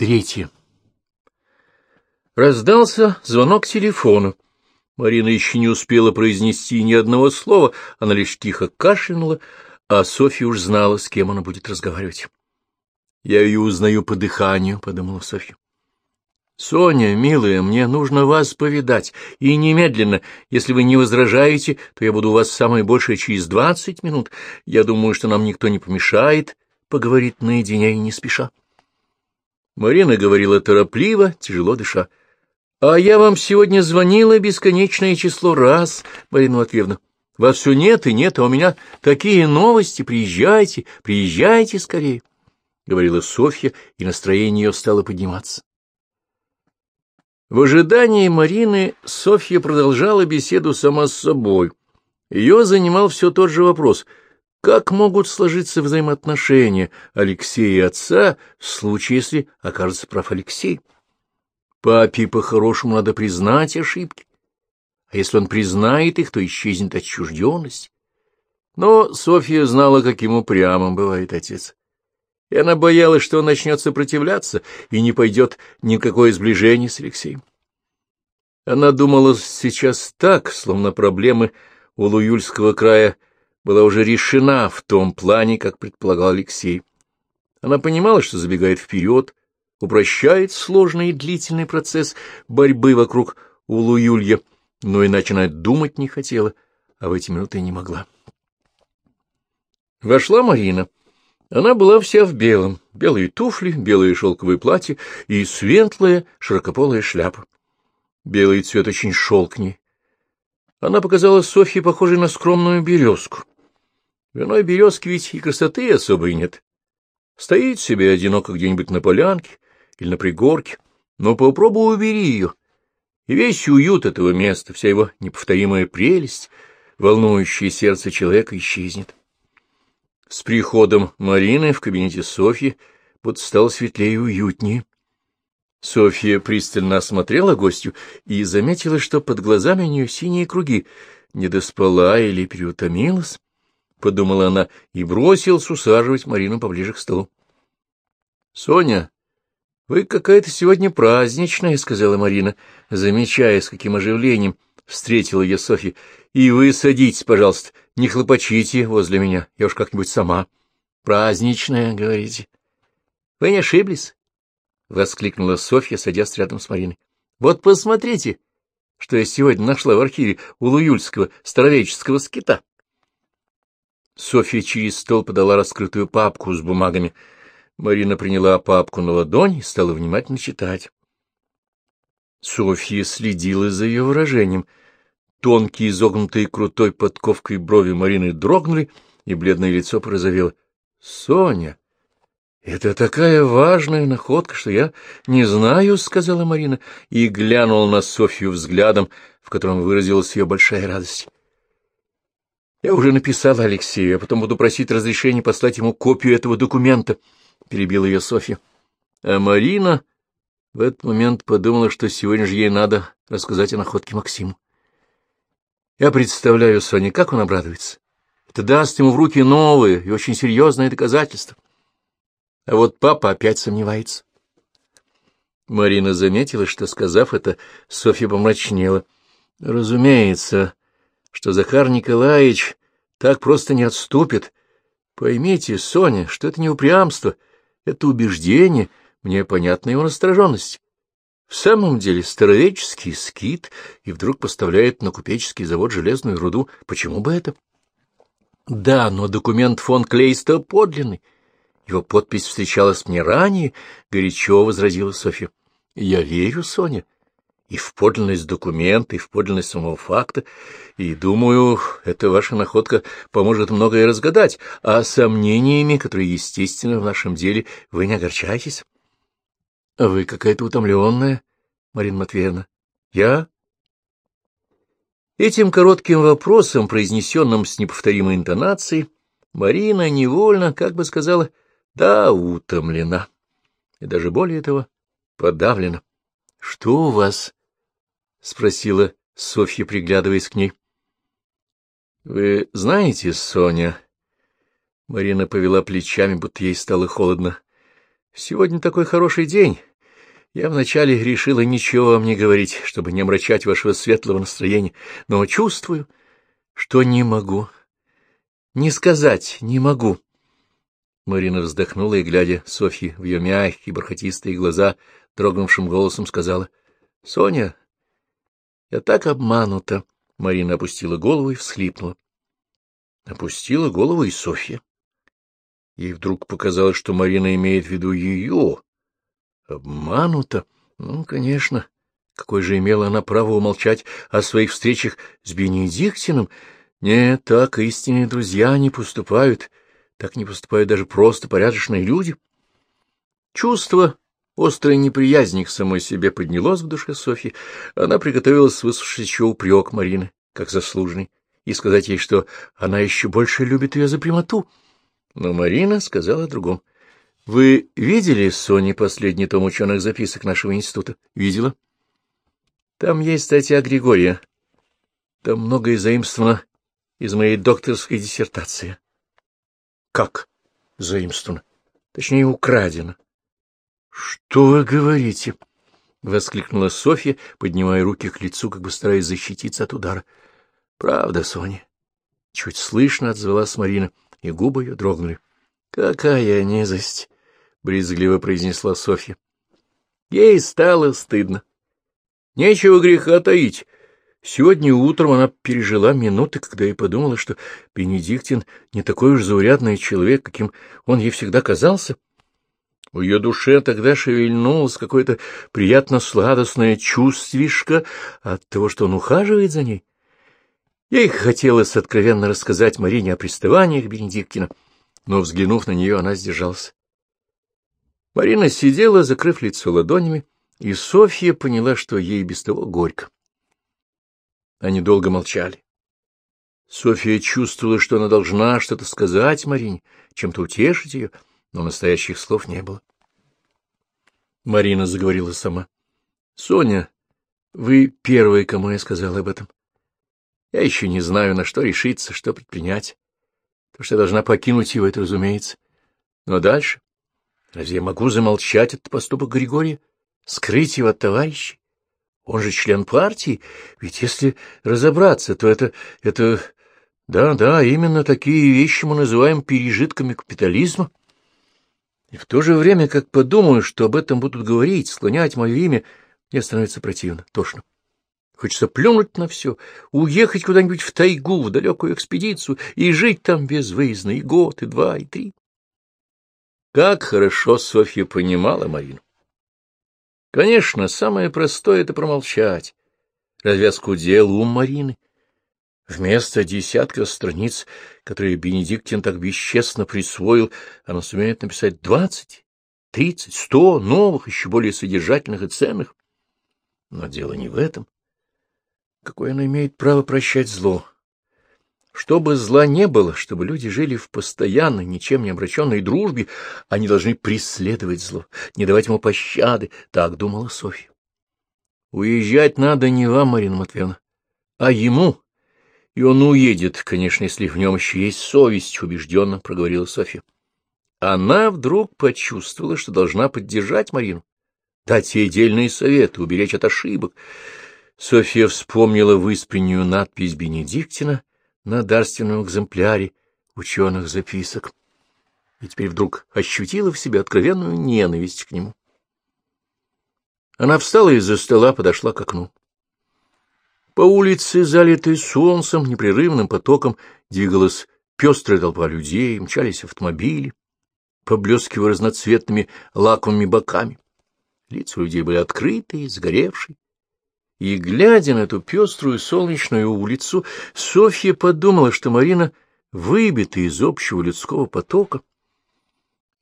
Третье. Раздался звонок телефона. Марина еще не успела произнести ни одного слова, она лишь тихо кашлянула, а Софья уж знала, с кем она будет разговаривать. «Я ее узнаю по дыханию», — подумала Софья. «Соня, милая, мне нужно вас повидать, и немедленно. Если вы не возражаете, то я буду у вас самое большее через двадцать минут. Я думаю, что нам никто не помешает поговорить наедине и не спеша». Марина говорила торопливо, тяжело дыша. — А я вам сегодня звонила бесконечное число раз, Марина Матвеевна. Вас все нет и нет, а у меня такие новости. Приезжайте, приезжайте скорее, — говорила Софья, и настроение ее стало подниматься. В ожидании Марины Софья продолжала беседу сама с собой. Ее занимал все тот же вопрос — как могут сложиться взаимоотношения Алексея и отца в случае, если окажется прав Алексей? Папе по-хорошему надо признать ошибки, а если он признает их, то исчезнет отчужденность. Но Софья знала, каким упрямым бывает отец. И она боялась, что он начнет сопротивляться и не пойдет ни в какое сближение с Алексеем. Она думала сейчас так, словно проблемы у Луюльского края — была уже решена в том плане, как предполагал Алексей. Она понимала, что забегает вперед, упрощает сложный и длительный процесс борьбы вокруг Улу-Юлья, но иначе она думать не хотела, а в эти минуты не могла. Вошла Марина. Она была вся в белом, белые туфли, белые шелковые платья и светлая широкополая шляпа. Белый цвет очень шел к ней. Она показала Софье похожей на скромную березку. В иной березке ведь и красоты особой нет. Стоит себе одиноко где-нибудь на полянке или на пригорке, но попробуй убери ее, и весь уют этого места, вся его неповторимая прелесть, волнующее сердце человека, исчезнет. С приходом Марины в кабинете Софьи будто стало светлее и уютнее. Софья пристально осмотрела гостью и заметила, что под глазами у нее синие круги. Не доспала или переутомилась? — подумала она и бросилась усаживать Марину поближе к столу. — Соня, вы какая-то сегодня праздничная, — сказала Марина, замечая, с каким оживлением встретила ее Софья. — И вы садитесь, пожалуйста, не хлопочите возле меня, я уж как-нибудь сама. — Праздничная, говорите. — Вы не ошиблись? — воскликнула Софья, садясь рядом с Мариной. — Вот посмотрите, что я сегодня нашла в архиве у Луюльского старовеческого скита. Софья через стол подала раскрытую папку с бумагами. Марина приняла папку на ладонь и стала внимательно читать. Софья следила за ее выражением. Тонкие, изогнутые крутой подковкой брови Марины дрогнули, и бледное лицо порозовело. — Соня, это такая важная находка, что я не знаю, — сказала Марина, и глянула на Софью взглядом, в котором выразилась ее большая радость. Я уже написала Алексею, а потом буду просить разрешения послать ему копию этого документа, — перебила ее Софья. А Марина в этот момент подумала, что сегодня же ей надо рассказать о находке Максиму. Я представляю, Соня, как он обрадуется. Это даст ему в руки новые и очень серьезные доказательства. А вот папа опять сомневается. Марина заметила, что, сказав это, Софья помрачнела. Разумеется, что Захар Николаевич так просто не отступит. Поймите, Соня, что это не упрямство, это убеждение, мне понятна его настороженность. В самом деле старовеческий скит и вдруг поставляет на купеческий завод железную руду. Почему бы это? Да, но документ фон Клейста подлинный. Его подпись встречалась мне ранее, — горячо возразила Софья. — Я верю, Соня, и в подлинность документа, и в подлинность самого факта, и, думаю, эта ваша находка поможет многое разгадать, а сомнениями, которые, естественно, в нашем деле, вы не А вы какая-то утомленная, Марина Матвеевна. — Я? Этим коротким вопросом, произнесенным с неповторимой интонацией, Марина невольно, как бы сказала, да, утомлена, и даже более того, подавлена. — Что у вас? — спросила Софья, приглядываясь к ней. — Вы знаете, Соня... Марина повела плечами, будто ей стало холодно. — Сегодня такой хороший день. Я вначале решила ничего вам не говорить, чтобы не омрачать вашего светлого настроения, но чувствую, что не могу. Не сказать не могу. Марина вздохнула и, глядя Софье в ее мягкие бархатистые глаза, дрогнувшим голосом сказала, — Соня, я так обманута. Марина опустила голову и всхлипнула. Опустила голову и Софья. Ей вдруг показалось, что Марина имеет в виду ее. Обманута? Ну, конечно. Какой же имела она право умолчать о своих встречах с Бенедиктином? Нет, так истинные друзья не поступают. Так не поступают даже просто порядочные люди. Чувство острой неприязни к самой себе поднялось в душе Софьи. Она приготовилась выслушать еще упрек Марины, как заслуженный, и сказать ей, что она еще больше любит ее за прямоту. Но Марина сказала о другом. — Вы видели, Соня, последний том ученых записок нашего института? — Видела. — Там есть статья Григория. Там многое заимствовано из моей докторской диссертации. Как заимствовано? Точнее, украдено. — Что вы говорите? — воскликнула Софья, поднимая руки к лицу, как бы стараясь защититься от удара. — Правда, Соня. Чуть слышно отзвалась Марина, и губы ее дрогнули. — Какая низость! — брезгливо произнесла Софья. Ей стало стыдно. Нечего греха таить. Сегодня утром она пережила минуты, когда и подумала, что Бенедиктин не такой уж заурядный человек, каким он ей всегда казался. В ее душе тогда шевельнулось какое-то приятно-сладостное чувствишко от того, что он ухаживает за ней. Ей хотелось откровенно рассказать Марине о приставаниях Бенедиктина, но, взглянув на нее, она сдержалась. Марина сидела, закрыв лицо ладонями, и Софья поняла, что ей без того горько. Они долго молчали. Софья чувствовала, что она должна что-то сказать Марине, чем-то утешить ее, но настоящих слов не было. Марина заговорила сама. — Соня, вы первая, кому я сказала об этом. Я еще не знаю, на что решиться, что предпринять. То, что я должна покинуть его, это разумеется. Но дальше? Разве я могу замолчать этот поступок Григория? Скрыть его от товарищей? Он же член партии, ведь если разобраться, то это... это... Да, да, именно такие вещи мы называем пережитками капитализма. И в то же время, как подумаю, что об этом будут говорить, склонять мое имя, мне становится противно, тошно. Хочется плюнуть на все, уехать куда-нибудь в тайгу, в далекую экспедицию и жить там безвыездно и год, и два, и три. Как хорошо Софья понимала Марину. Конечно, самое простое — это промолчать. Развязку дел ум Марины. Вместо десятка страниц, которые Бенедиктин так бесчестно присвоил, она сумеет написать двадцать, тридцать, сто новых, еще более содержательных и ценных. Но дело не в этом. Какое она имеет право прощать зло? Чтобы зла не было, чтобы люди жили в постоянной, ничем не обращенной дружбе, они должны преследовать зло, не давать ему пощады, так думала Софья. Уезжать надо не вам, Марина Матвеевна, а ему. И он уедет, конечно, если в нем еще есть совесть, убежденно проговорила Софья. Она вдруг почувствовала, что должна поддержать Марину, дать ей дельные советы, уберечь от ошибок. Софья вспомнила выспреннюю надпись Бенедиктина на дарственном экземпляре ученых записок и теперь вдруг ощутила в себе откровенную ненависть к нему. Она встала из-за стола, подошла к окну. По улице, залитой солнцем, непрерывным потоком, двигалась пестрая толпа людей, мчались автомобили, поблескивая разноцветными лаковыми боками. Лица людей были открытые, сгоревшие, и, глядя на эту пеструю солнечную улицу, Софья подумала, что Марина выбита из общего людского потока,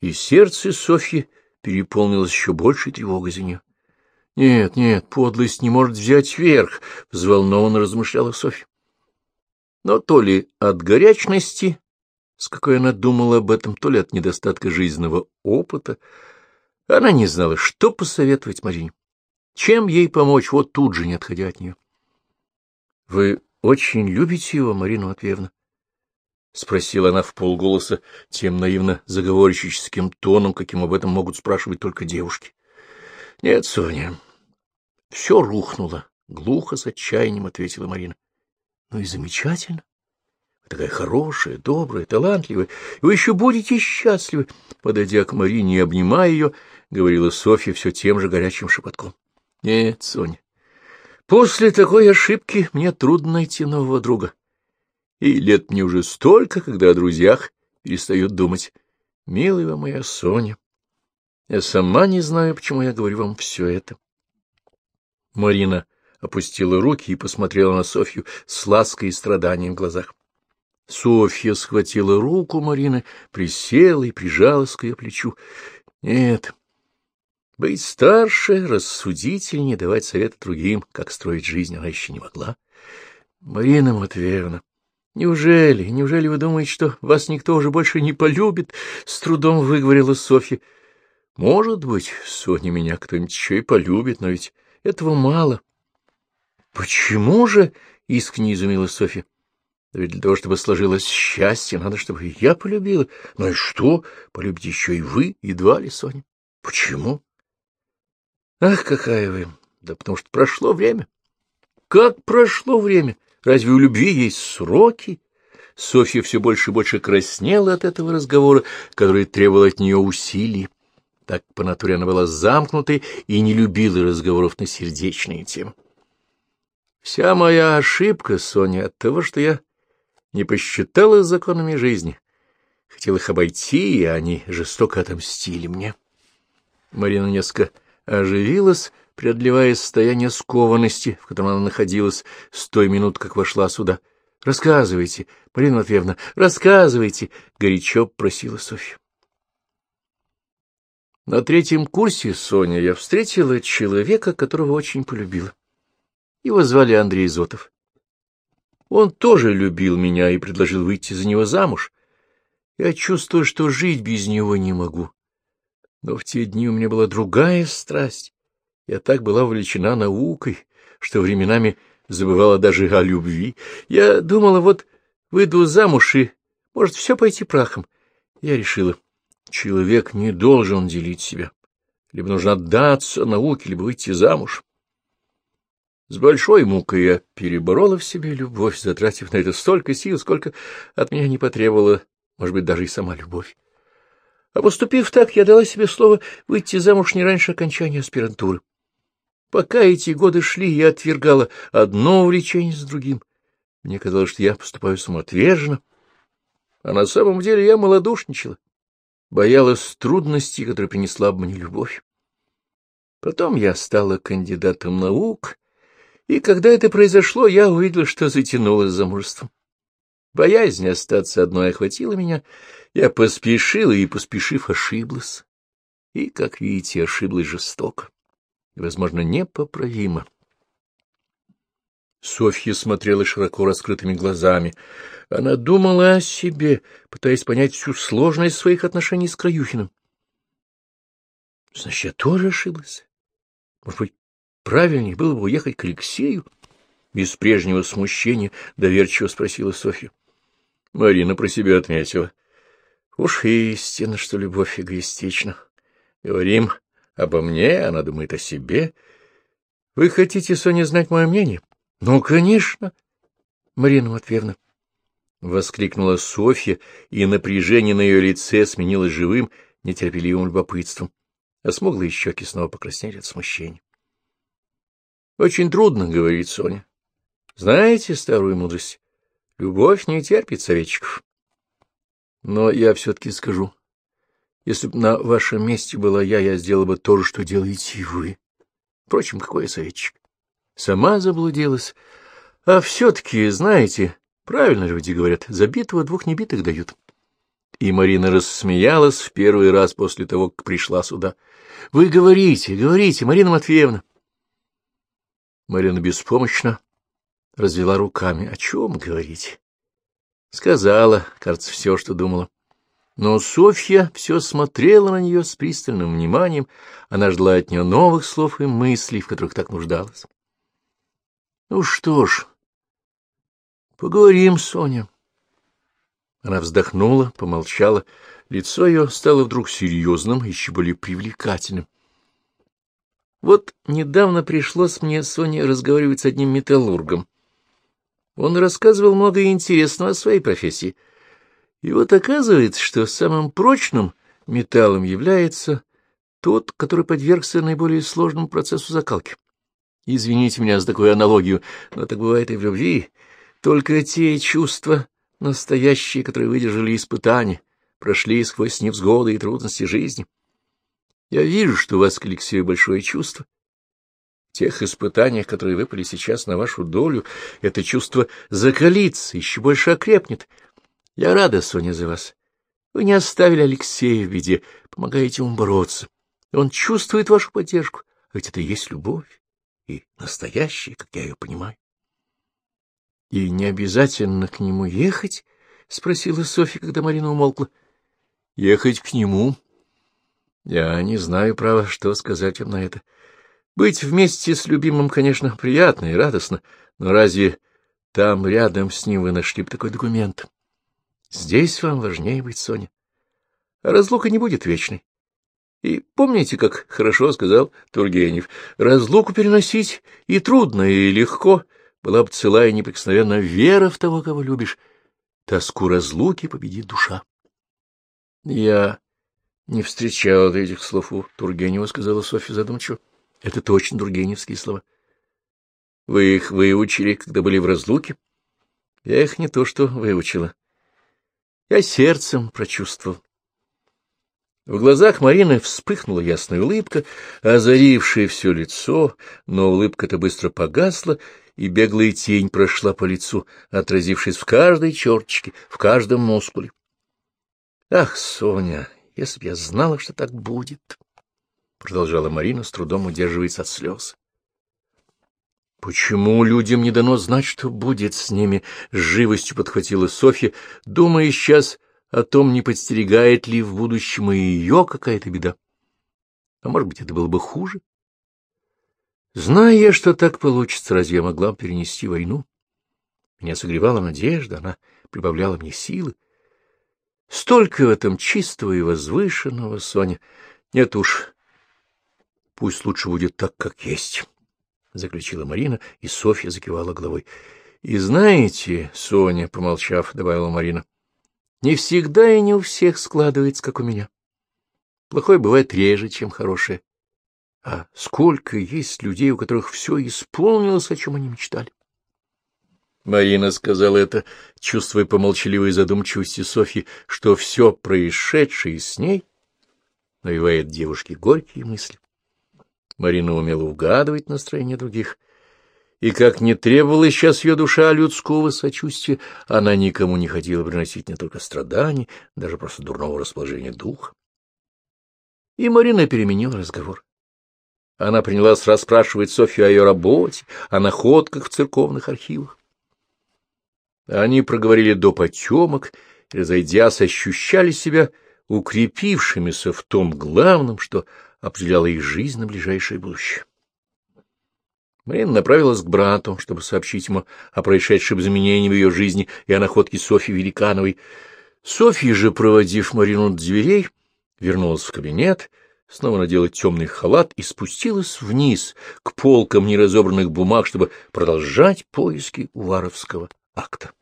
и сердце Софьи переполнилось еще большей тревогой за нее. «Нет, нет, подлость не может взять верх», — взволнованно размышляла Софья. Но то ли от горячности, с какой она думала об этом, то ли от недостатка жизненного опыта, она не знала, что посоветовать Марине. Чем ей помочь, вот тут же, не отходя от нее? — Вы очень любите его, Марина Матвеевна? — спросила она в полголоса тем наивно заговорщическим тоном, каким об этом могут спрашивать только девушки. — Нет, Соня, все рухнуло, — глухо с отчаянием ответила Марина. — Ну и замечательно. Вы такая хорошая, добрая, талантливая, и вы еще будете счастливы. Подойдя к Марине и обнимая ее, говорила Софья все тем же горячим шепотком. — Нет, Соня, после такой ошибки мне трудно найти нового друга. И лет мне уже столько, когда о друзьях перестают думать. Милая моя Соня, я сама не знаю, почему я говорю вам все это. Марина опустила руки и посмотрела на Софью с лаской и страданием в глазах. Софья схватила руку Марины, присела и прижалась к ее плечу. Нет, быть старше, рассудительнее, давать советы другим, как строить жизнь, она еще не могла. Марина Матвеевна, неужели, неужели вы думаете, что вас никто уже больше не полюбит? С трудом выговорила Софья. Может быть, Соня меня кто-нибудь еще и полюбит, но ведь этого мало. — Почему же? — искренне изумилась Софья. — Да ведь для того, чтобы сложилось счастье, надо, чтобы я полюбила. Ну и что? Полюбите еще и вы, едва ли, Соня. — Почему? — Ах, какая вы! Да потому что прошло время. — Как прошло время? Разве у любви есть сроки? Софья все больше и больше краснела от этого разговора, который требовал от нее усилий. Так по натуре она была замкнутой и не любила разговоров на сердечные темы. Вся моя ошибка, Соня, от того, что я не посчитала законами жизни. Хотел их обойти, и они жестоко отомстили мне. Марина несколько оживилась, преодолевая состояние скованности, в котором она находилась с той минуты, как вошла сюда. — Рассказывайте, Марина Матвеевна, рассказывайте! — горячо просила Софья. На третьем курсе, Соня, я встретила человека, которого очень полюбила. Его звали Андрей Зотов. Он тоже любил меня и предложил выйти за него замуж. Я чувствую, что жить без него не могу. Но в те дни у меня была другая страсть. Я так была увлечена наукой, что временами забывала даже о любви. Я думала, вот выйду замуж, и может все пойти прахом. Я решила, Человек не должен делить себя. Либо нужно отдаться науке, либо выйти замуж. С большой мукой я переборола в себе любовь, затратив на это столько сил, сколько от меня не потребовала, может быть, даже и сама любовь. А поступив так, я дала себе слово выйти замуж не раньше окончания аспирантуры. Пока эти годы шли, я отвергала одно увлечение с другим. Мне казалось, что я поступаю самоотверженно, а на самом деле я малодушничала боялась трудностей, которые принесла бы мне любовь. Потом я стала кандидатом наук, и когда это произошло, я увидела, что затянулась замужеством. Боязнь остаться одной охватила меня, я поспешила и, поспешив, ошиблась. И, как видите, ошиблась жестоко возможно, непоправимо. Софья смотрела широко раскрытыми глазами. Она думала о себе, пытаясь понять всю сложность своих отношений с Краюхиным. — Значит, я тоже ошиблась? Может быть, правильнее было бы уехать к Алексею? Без прежнего смущения доверчиво спросила Софья. Марина про себя отметила. Уж истина, что любовь эгоистична. Говорим обо мне, она думает о себе. Вы хотите, Соня, знать мое мнение? — Ну, конечно, Марина Матвеевна. — воскликнула Софья, и напряжение на ее лице сменилось живым, нетерпеливым любопытством, а смуглые щеки снова покраснели от смущения. — Очень трудно, — говорит Соня. — Знаете старую мудрость? Любовь не терпит советчиков. Но я все-таки скажу. Если бы на вашем месте была я, я сделала бы то же, что делаете и вы. Впрочем, какой я советчик? Сама заблудилась. А все-таки, знаете, правильно люди говорят, забитого двух небитых дают. И Марина рассмеялась в первый раз после того, как пришла сюда. — Вы говорите, говорите, Марина Матвеевна. Марина беспомощно развела руками. — О чем говорить? Сказала, кажется, все, что думала. Но Софья все смотрела на нее с пристальным вниманием, она ждала от нее новых слов и мыслей, в которых так нуждалась. Ну что ж, поговорим, Соня. Она вздохнула, помолчала. Лицо ее стало вдруг серьезным, еще более привлекательным. Вот недавно пришлось мне, Соня, разговаривать с одним металлургом. Он рассказывал много интересного о своей профессии. И вот оказывается, что самым прочным металлом является тот, который подвергся наиболее сложному процессу закалки. Извините меня за такую аналогию, но так бывает и в любви. Только те чувства настоящие, которые выдержали испытания, прошли сквозь невзгоды и трудности жизни. Я вижу, что у вас к Алексею большое чувство. В тех испытаниях, которые выпали сейчас на вашу долю, это чувство закалится, еще больше окрепнет. Я рада, Соня, за вас. Вы не оставили Алексея в беде, помогаете ему бороться. Он чувствует вашу поддержку, а ведь это и есть любовь, и настоящая, как я ее понимаю. — И не обязательно к нему ехать? — спросила Софья, когда Марина умолкла. — Ехать к нему? Я не знаю, право, что сказать вам на это. Быть вместе с любимым, конечно, приятно и радостно, но разве там рядом с ним вы нашли бы такой документ? Здесь вам важнее быть, Соня. Разлука не будет вечной. И помните, как хорошо сказал Тургенев, разлуку переносить и трудно, и легко, была бы целая неприкосновенная вера в того, кого любишь. Тоску разлуки победит душа. Я не встречал этих слов у Тургенева, сказала Софья задумчиво. Это точно тургеневские слова. Вы их выучили, когда были в разлуке? Я их не то что выучила. Я сердцем прочувствовал. В глазах Марины вспыхнула ясная улыбка, озарившая все лицо, но улыбка-то быстро погасла, и беглая тень прошла по лицу, отразившись в каждой черточке, в каждом мускуле. «Ах, Соня, если б я знала, что так будет!» — продолжала Марина, с трудом удерживаясь от слез. «Почему людям не дано знать, что будет с ними?» — живостью подхватила Софья, думая сейчас о том, не подстерегает ли в будущем и ее какая-то беда. А может быть, это было бы хуже? Зная я, что так получится, разве я могла перенести войну? Меня согревала надежда, она прибавляла мне силы. Столько в этом чистого и возвышенного, Соня. Нет уж, пусть лучше будет так, как есть, — заключила Марина, и Софья закивала головой. — И знаете, Соня, — помолчав, добавила Марина, — не всегда и не у всех складывается, как у меня. Плохое бывает реже, чем хорошее. А сколько есть людей, у которых все исполнилось, о чем они мечтали. Марина сказала это, чувствуя по молчаливой задумчивости Софьи, что все происшедшее с ней навевает девушке горькие мысли. Марина умела угадывать настроение других и как не требовала сейчас ее душа людского сочувствия, она никому не хотела приносить не только страданий, даже просто дурного расположения духа. И Марина переменила разговор. Она принялась расспрашивать Софью о ее работе, о находках в церковных архивах. Они проговорили до потемок, разойдясь, ощущали себя укрепившимися в том главном, что определяло их жизнь на ближайшее будущее. Марина направилась к брату, чтобы сообщить ему о происшедшем изменении в ее жизни и о находке Софьи Великановой. Софья же, проводив Марину до дверей, вернулась в кабинет, снова надела темный халат и спустилась вниз к полкам неразобранных бумаг, чтобы продолжать поиски Уваровского акта.